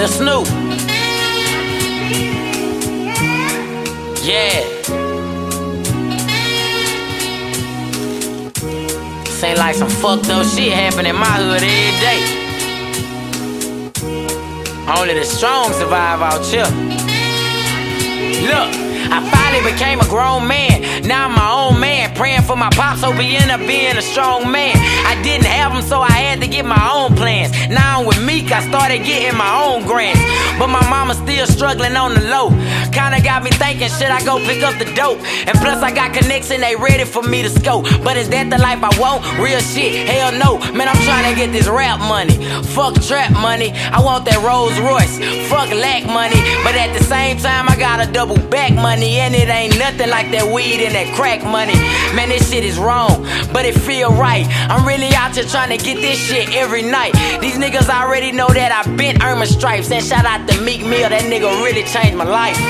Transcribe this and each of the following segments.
Lil Snupe. Yeah. Seem like some fucked up shit happen in my hood every day. Only the strong survive out here. Look. I finally became a grown man. Now I'm my own man. Praying for my pops, hope he end up being a strong man. I didn't have him, so I had to get my own plans. Now I'm with Meek, I started getting my own grants. But my mama's still struggling on the low. Kinda got me thinking, should I go pick up the dope? And plus, I got connection, they ready for me to scope. But is that the life I want? Real shit, hell no. Man, I'm trying to get this rap money. Fuck trap money. I want that Rolls Royce. Fuck lack money. But at the same time, I got a double back money and it ain't nothing like that weed and that crack money. Man, this shit is wrong, but it feel right. I'm really out here trying to get this shit every night. These niggas already know that I've been earning stripes. And shout out to Meek Mill, that nigga really changed my life.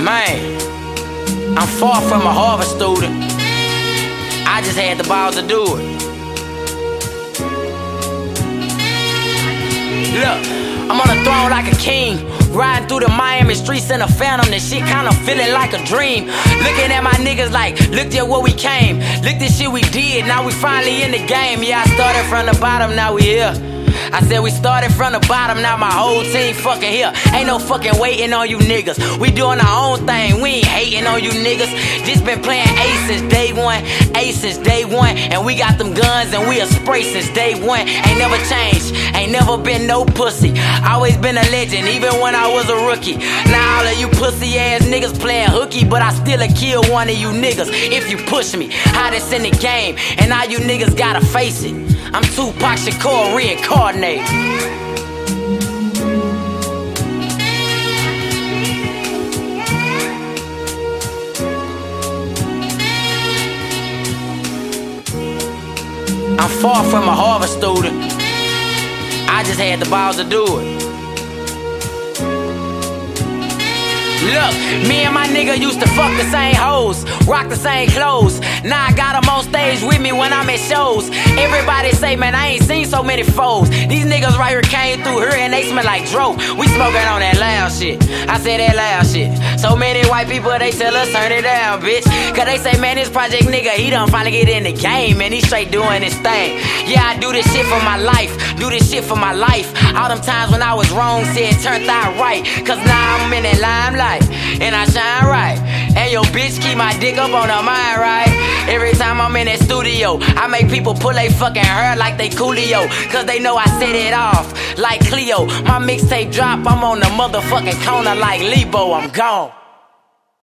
Man, I'm far from a Harvard student. I just had the balls to do it. Look, I'm on a throne like a king. Riding through the Miami streets in a phantom, this shit kinda feeling like a dream. Looking at my niggas like, look at where we came. Look at shit we did, now we finally in the game. Yeah, I started from the bottom, now we here. I said we started from the bottom, now my whole team fucking here. Ain't no fucking waiting on you niggas. We doing our own thing, we ain't hating on you niggas. Just been playing ace since day one, ace since day one. And we got them guns and we a spray since day one. Ain't never changed, ain't never been no pussy. Always been a legend, even when I was a rookie. Now all of you pussy ass niggas playing hooky, but I still a kill one of you niggas if you push me. Hottest in the game, and all you niggas gotta face it. I'm Tupac Shakur reincarnated. I'm far from a Harvard student. I just had the balls to do it. Look, me and my nigga used to fuck the same hoes, rock the same clothes. Now I got them on stage with me when I'm at shows. Everybody say, man, I ain't seen so many foes. These niggas right here came through here and they smell like dro. We smoking on that loud shit. I said that loud shit. So many white people, they tell us turn it down, bitch. Cause they say, man, this project nigga, he done finally get in the game and he straight doing his thing. Yeah, I do this shit for my life, do this shit for my life. All them times when I was wrong, said turned out right. Cause now I'm in that limelight and I shine right. And your bitch keep my dick up on her mind, right? Every time I'm in that studio, I make people pull they fucking hair like they Coolio. Cause they know I set it off like Cleo. My mixtape drop, I'm on the motherfucking corner like Lebo, I'm gone.